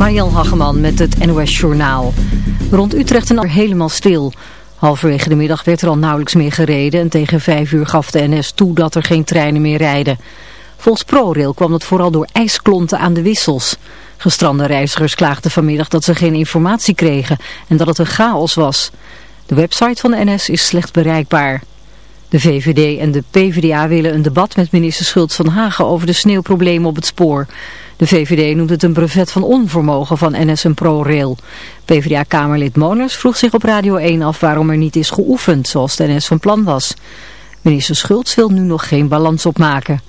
Mariel Hageman met het NOS Journaal. Rond Utrecht en helemaal stil. Halverwege de middag werd er al nauwelijks meer gereden en tegen vijf uur gaf de NS toe dat er geen treinen meer rijden. Volgens ProRail kwam dat vooral door ijsklonten aan de wissels. Gestrande reizigers klaagden vanmiddag dat ze geen informatie kregen en dat het een chaos was. De website van de NS is slecht bereikbaar. De VVD en de PvdA willen een debat met minister Schultz van Hagen over de sneeuwproblemen op het spoor. De VVD noemt het een brevet van onvermogen van NS en ProRail. PvdA-kamerlid Moners vroeg zich op Radio 1 af waarom er niet is geoefend, zoals de NS van plan was. Minister Schultz wil nu nog geen balans opmaken.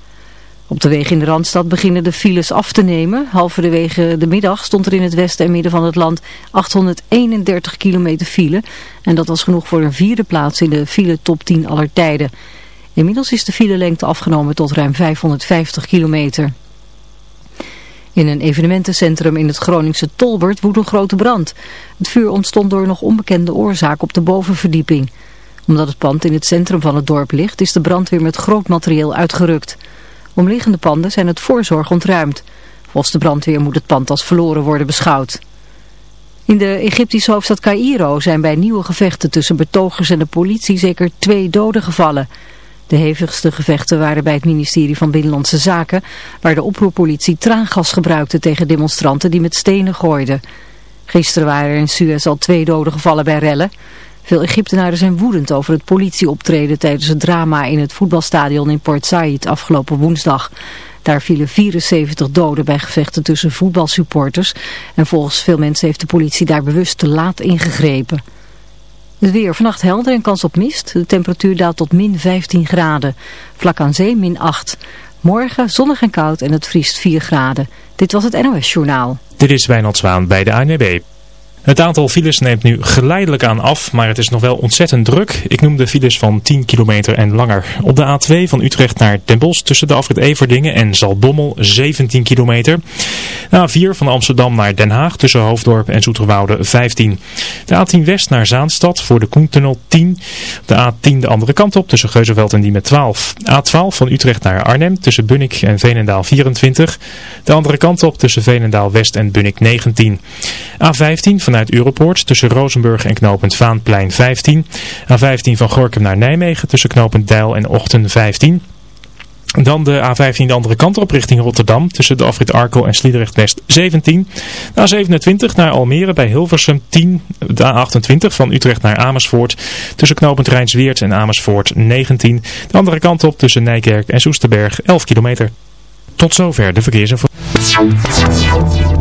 Op de wegen in de Randstad beginnen de files af te nemen. Halverwege de middag stond er in het westen en midden van het land 831 kilometer file. En dat was genoeg voor een vierde plaats in de file top 10 aller tijden. Inmiddels is de filelengte afgenomen tot ruim 550 kilometer. In een evenementencentrum in het Groningse Tolbert woedt een grote brand. Het vuur ontstond door nog onbekende oorzaak op de bovenverdieping. Omdat het pand in het centrum van het dorp ligt, is de brandweer met groot materieel uitgerukt. Omliggende panden zijn het voorzorg ontruimd. Volgens de brandweer moet het pand als verloren worden beschouwd. In de Egyptische hoofdstad Cairo zijn bij nieuwe gevechten tussen betogers en de politie zeker twee doden gevallen. De hevigste gevechten waren bij het ministerie van Binnenlandse Zaken, waar de oproerpolitie traangas gebruikte tegen demonstranten die met stenen gooiden. Gisteren waren er in Suez al twee doden gevallen bij rellen. Veel Egyptenaren zijn woedend over het politieoptreden tijdens het drama in het voetbalstadion in Port Said afgelopen woensdag. Daar vielen 74 doden bij gevechten tussen voetbalsupporters en volgens veel mensen heeft de politie daar bewust te laat ingegrepen. Het weer vannacht helder en kans op mist. De temperatuur daalt tot min 15 graden. Vlak aan zee min 8. Morgen zonnig en koud en het vriest 4 graden. Dit was het NOS Journaal. Dit is Wijnald Zwaan bij de ANWB. Het aantal files neemt nu geleidelijk aan af, maar het is nog wel ontzettend druk. Ik noem de files van 10 kilometer en langer. Op de A2 van Utrecht naar Den Bosch tussen de afrit Everdingen en Zalbommel 17 kilometer. De A4 van Amsterdam naar Den Haag tussen Hoofddorp en Zoeterwoude 15. De A10 West naar Zaanstad voor de Koentunnel 10. De A10 de andere kant op tussen Geuzenveld en Diemen 12. A12 van Utrecht naar Arnhem tussen Bunnik en Veenendaal 24. De andere kant op tussen Veenendaal West en Bunnik 19. A15 van vanuit Europoort tussen Rozenburg en knooppunt Vaanplein 15. A15 van Gorkum naar Nijmegen tussen knooppunt Deil en Ochten 15. Dan de A15 de andere kant op richting Rotterdam tussen de afrit Arkel en Sliedrecht West 17. De A27 naar Almere bij Hilversum 10. De A28 van Utrecht naar Amersfoort tussen knooppunt Rijnsweert en Amersfoort 19. De andere kant op tussen Nijkerk en Soesterberg 11 kilometer. Tot zover de verkeersinformatie.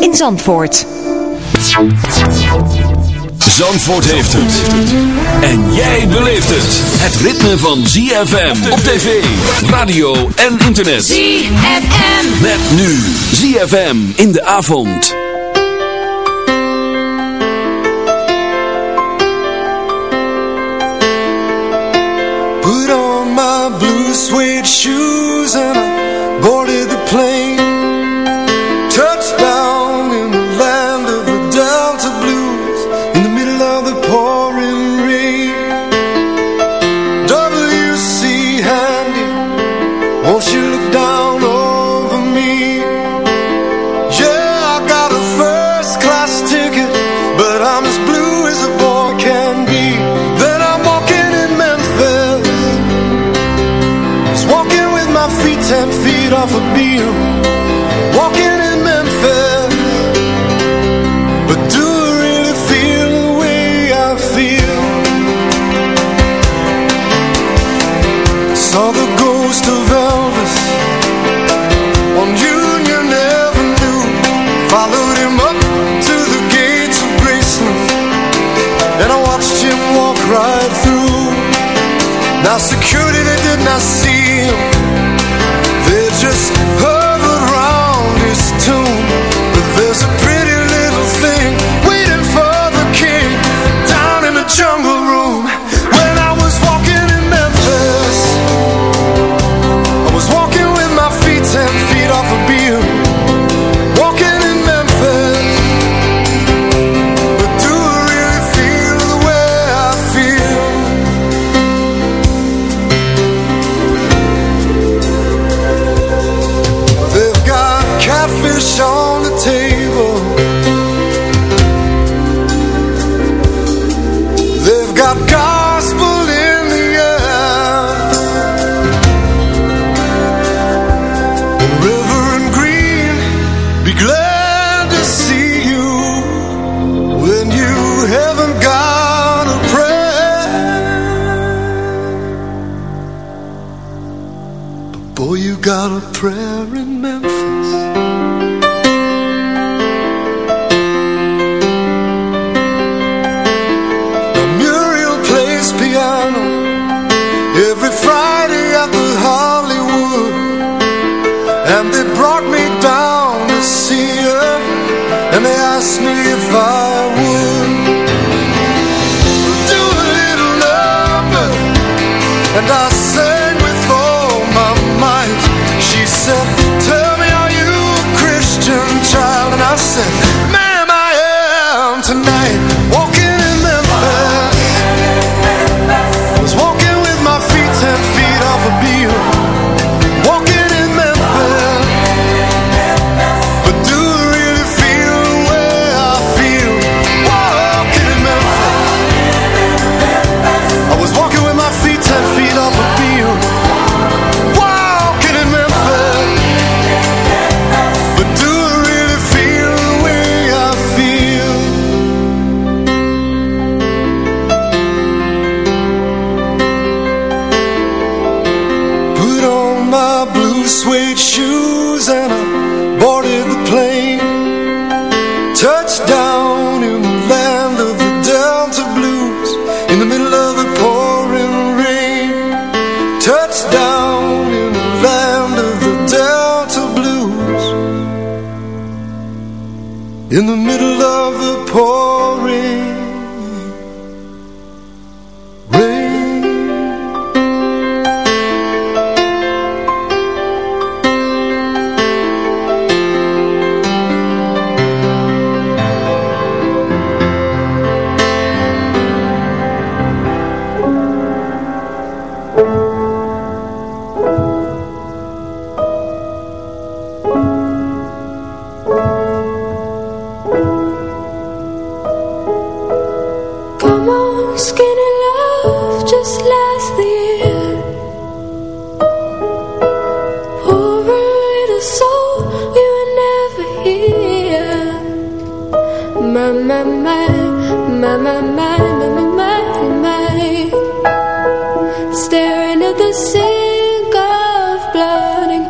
in Zandvoort. Zandvoort heeft het. En jij beleeft het. Het ritme van ZFM op tv, radio en internet. ZFM. Met nu ZFM in de avond. Put on my blue suede shoes and I you.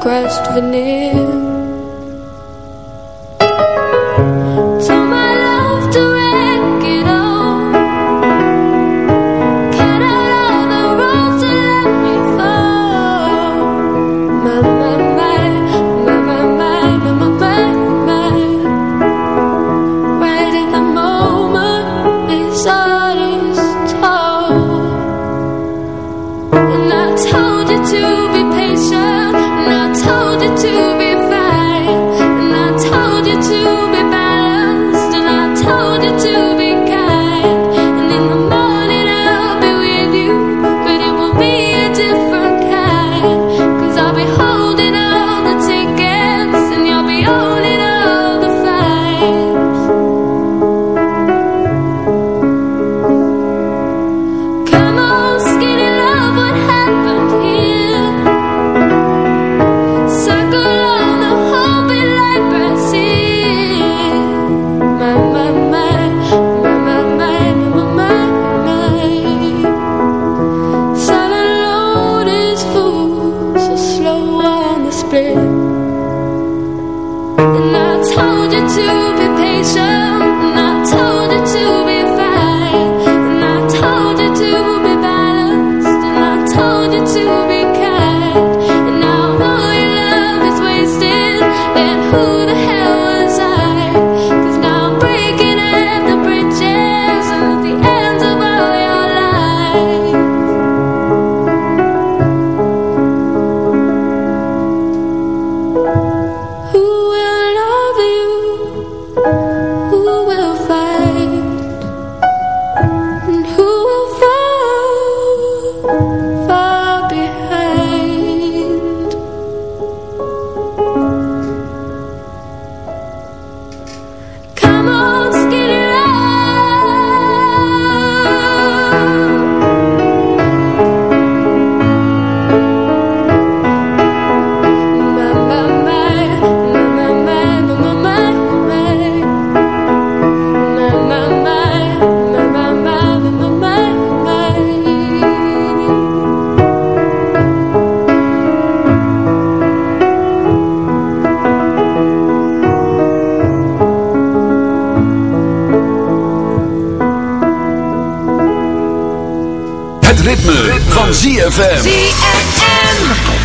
Crushed veneer. Ritme, van. ZFM.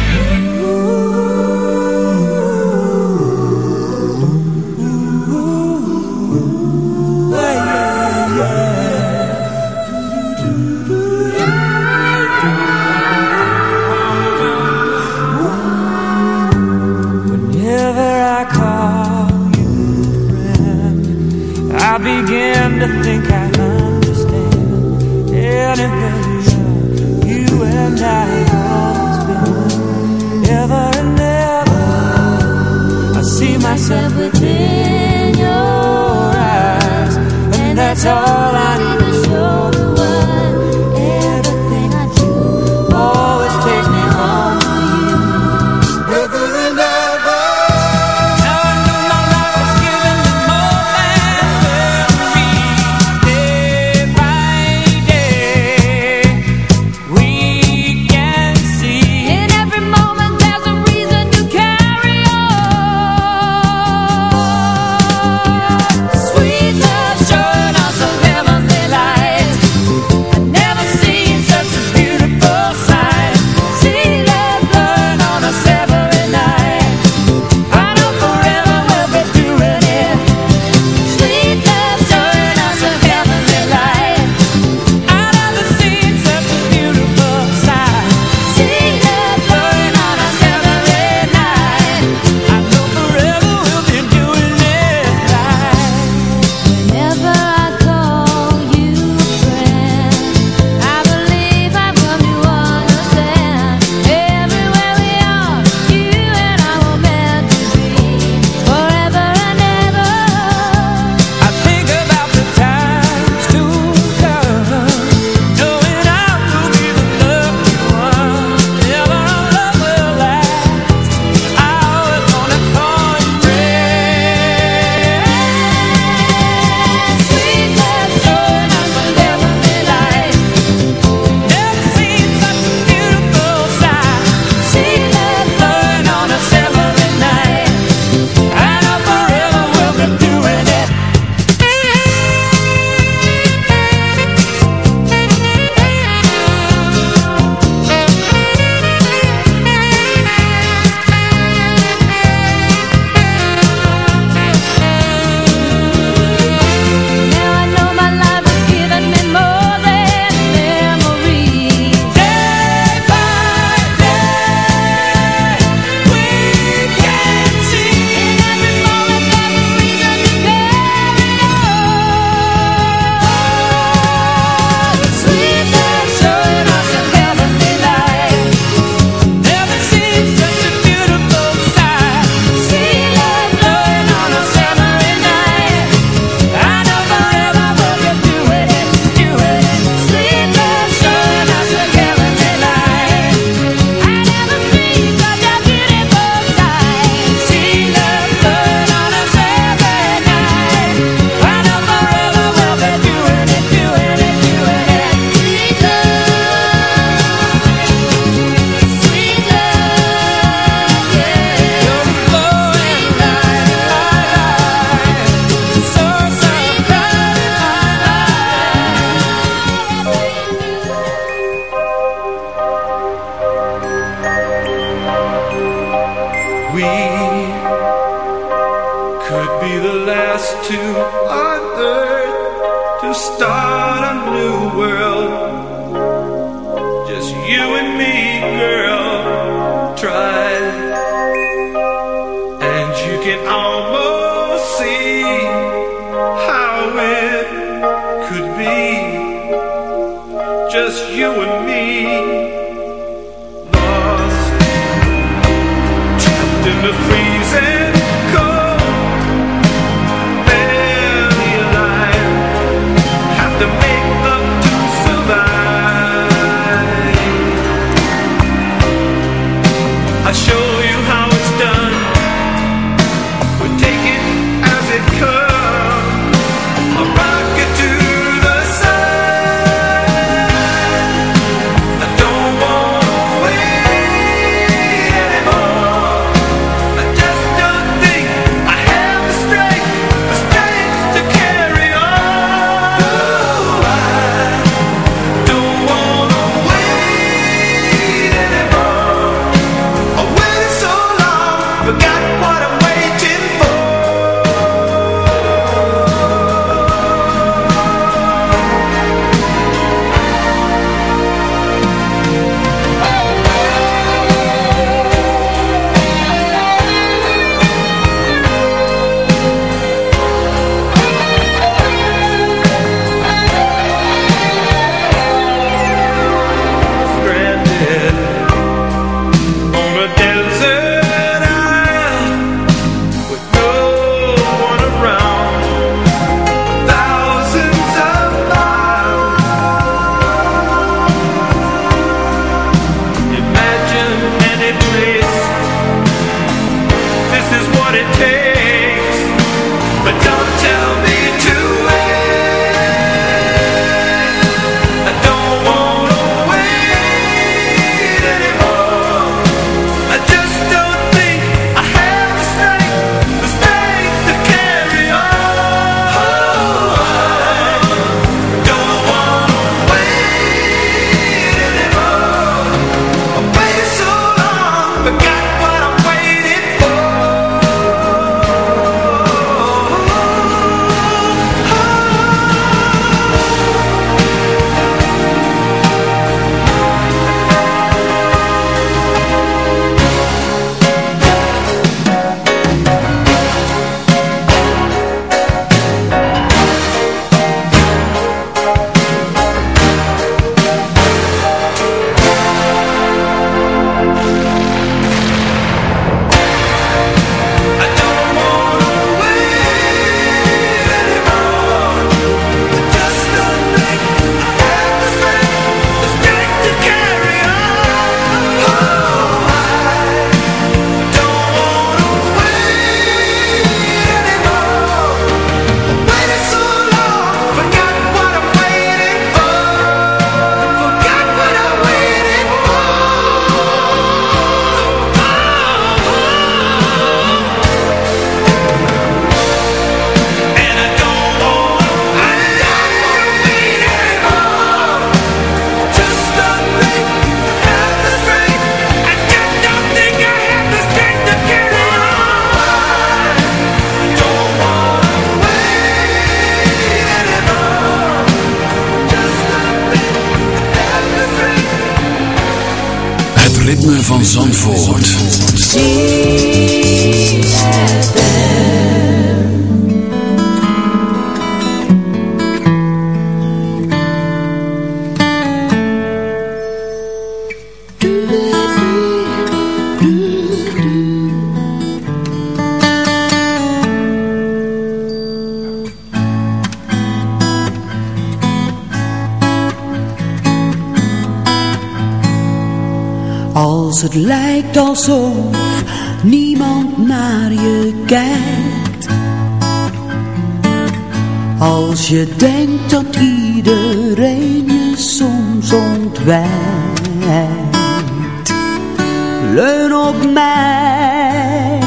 op mij.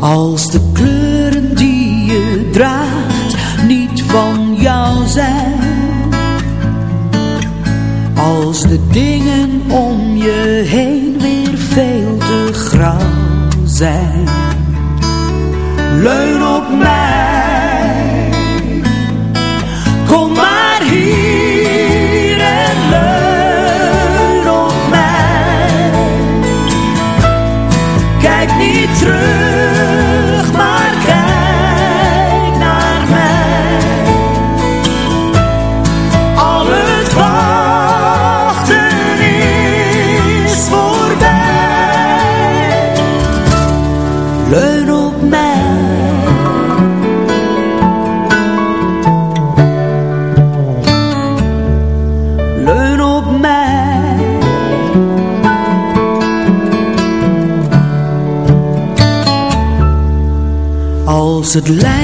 Als de kleuren die je draagt niet van jou zijn. Als de dingen om je heen weer veel te grauw zijn. Leun op mij. het lijkt.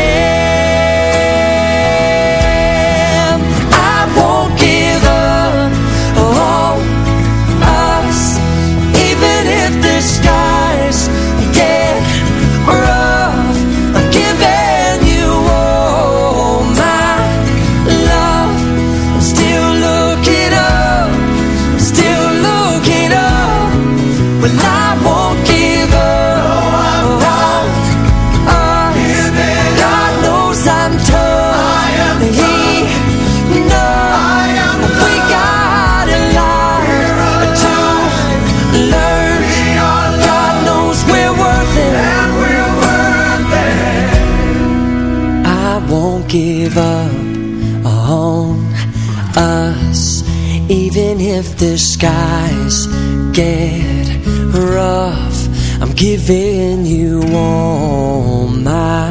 If the skies get rough. I'm giving you all my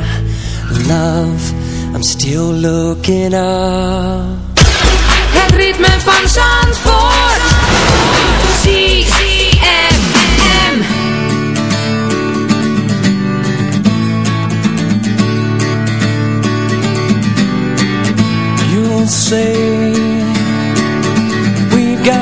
love. I'm still looking up. Het ritme van Zandvoort. ZFM. You'll say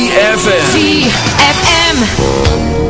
ZFM ZFM.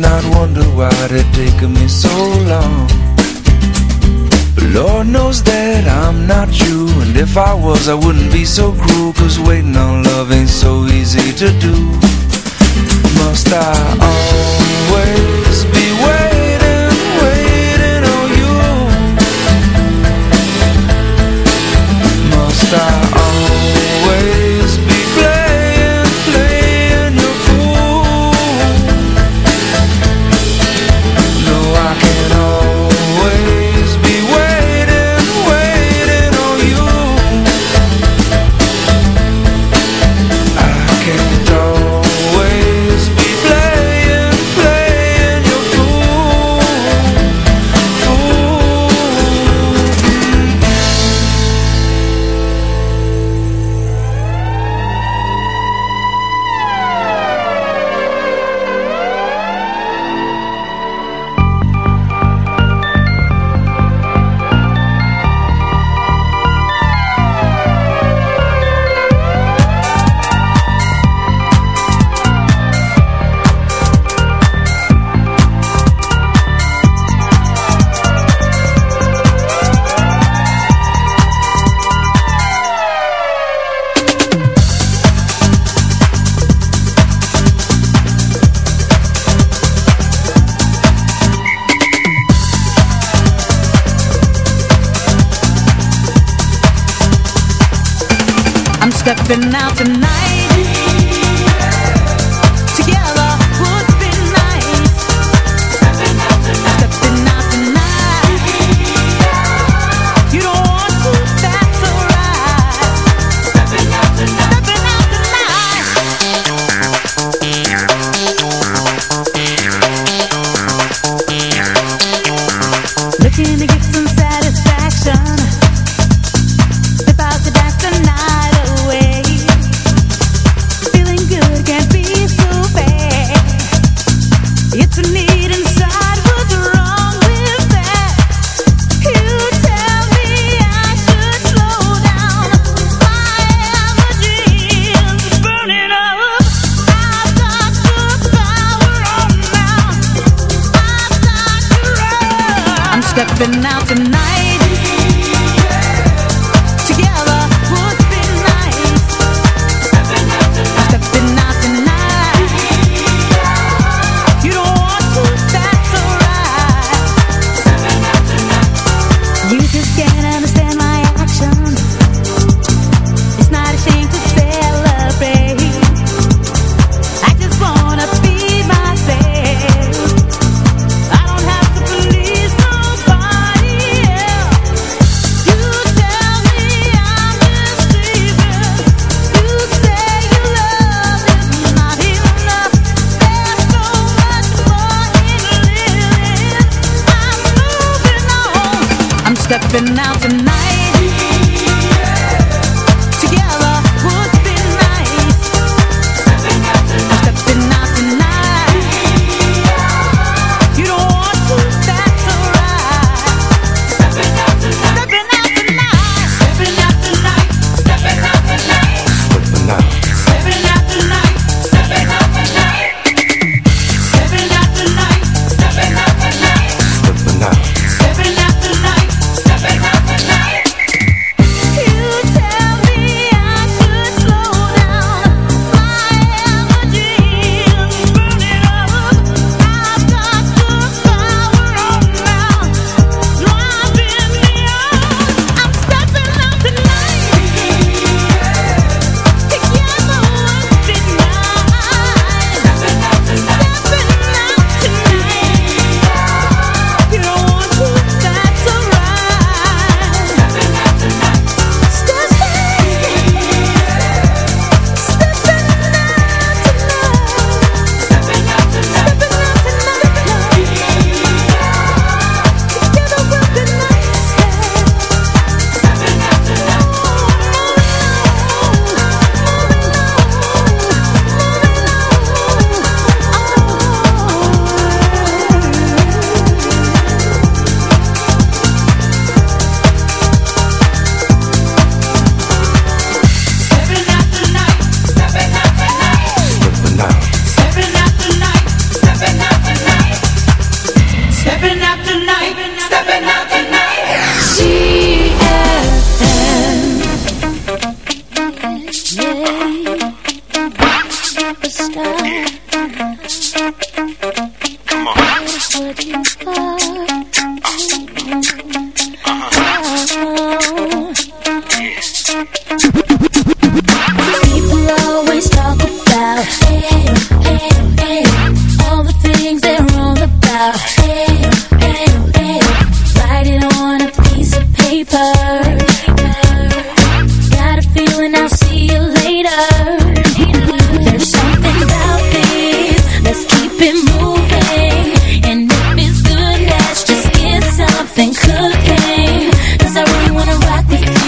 ammunition I'd wonder why it taken me so long. But Lord knows that I'm not you And if I was I wouldn't be so cruel Cause waiting on love ain't so easy to do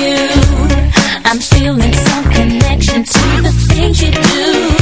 you. I'm feeling some connection to the things you do.